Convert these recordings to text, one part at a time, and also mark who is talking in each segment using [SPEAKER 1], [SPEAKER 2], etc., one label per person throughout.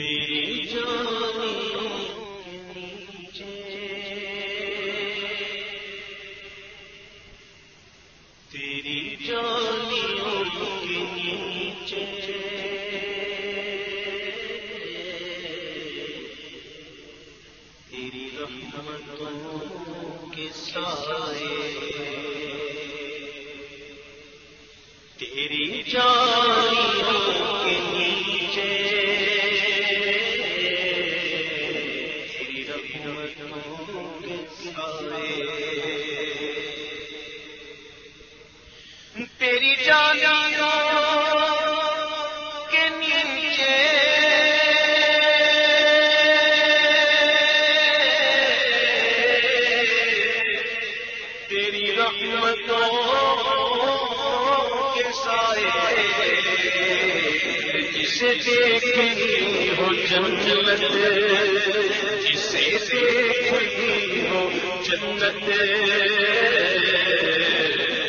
[SPEAKER 1] تیری جانیوں کے نیچے دیکھیں ہو جنت جسے دیکھیں ہو جنت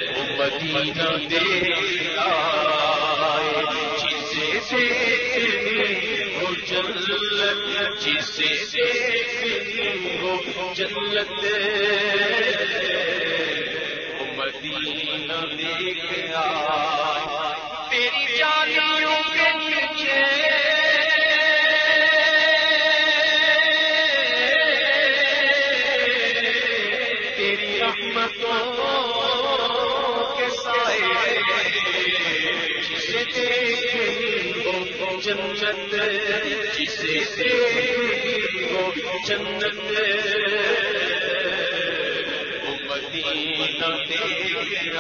[SPEAKER 1] وہ مدینہ دیکھا جسے دیکھیں ہو جنت جسے دیکھیں ہو جنت مدینہ دیکھ آئے تیری جانیوں جنت جسے وہ جنت؟ مدینہ دیکھ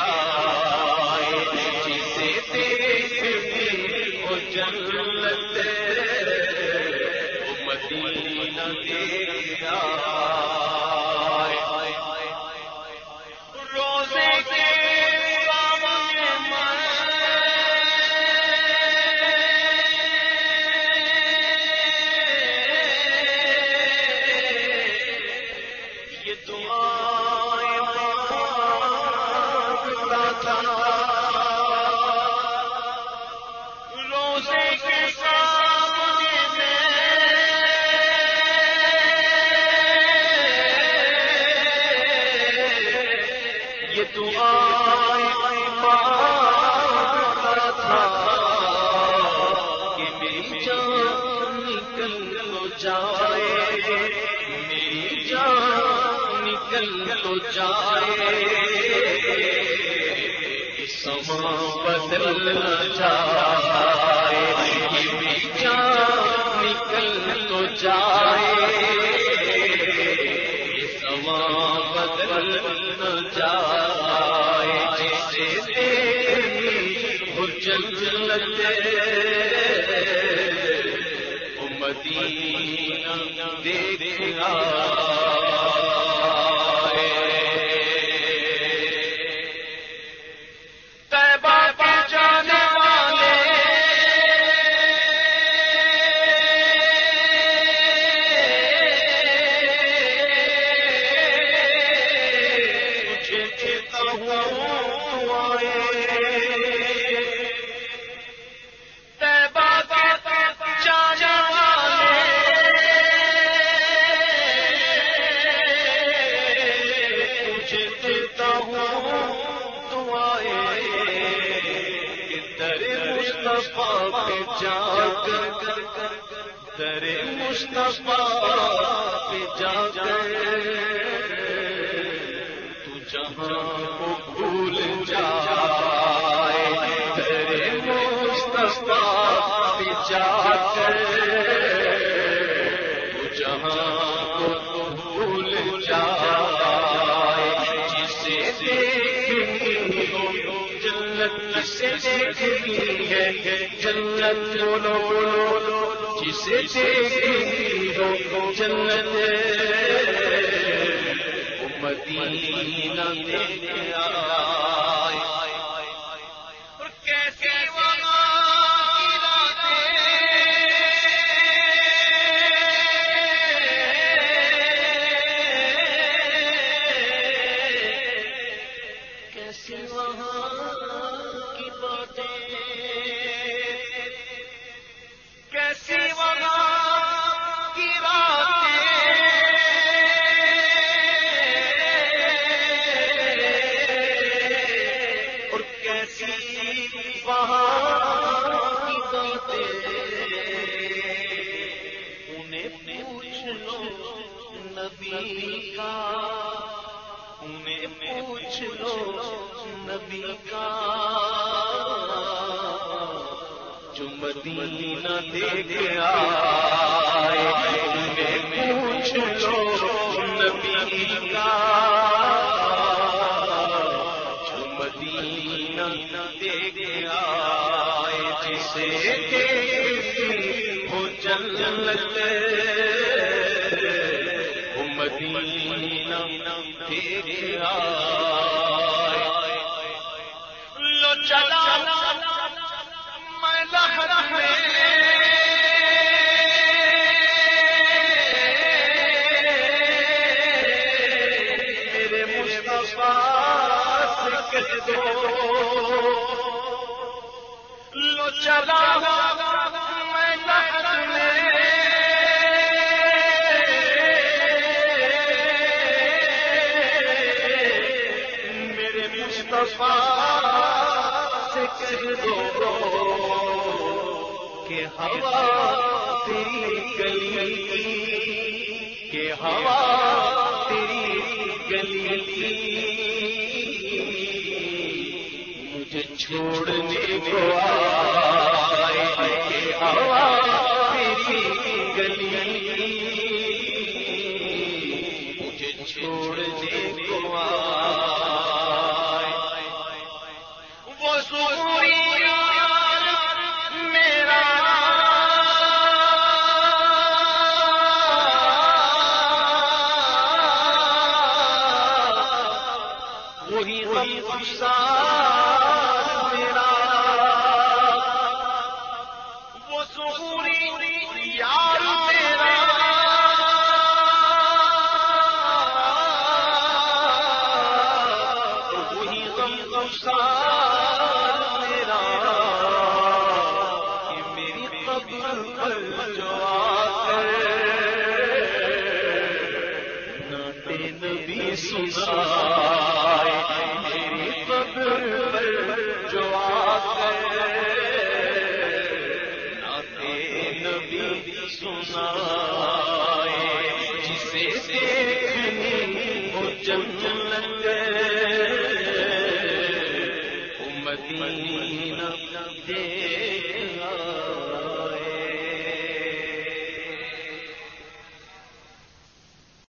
[SPEAKER 1] جائے میری جان نکل تو جائے۔ سما بدل جائے میری جان نکل تو جائے۔ مدینہ دیکھا در مصطفیٰ جا کر تو جہاں کو بھول جائے در مصطفیٰ جا کر تو جہاں کو بھول جائے، جسے دیکھیں ہو، جنت سے دیکھیں ہے، جنت بولو بولو جسے دیکھیں ہو جنت مدینہ میں آئے نبی کا، انہیں پوچھ لو نبی کا۔ جو مدینہ دیکھ آئے، انہیں پوچھ لو نبی کا۔ جو مدینہ دیکھ آئے، جسے دیکھ ہو جنت مدینہ دیکھ آئے لو چلا میں لہر میرے لو چلا مصطفیٰ سے کہہ دو کہ ہوا تیری گلی کہ ہوا تیری گلی مجھے چھوڑنے کو آئے کہ ہوا تیری گلی مجھے چھوڑنے میرا۔ وہ سوری یار میرا وہی غم میرا۔ کہ میری قبر پر جو آ کر نبی سنائے۔ دے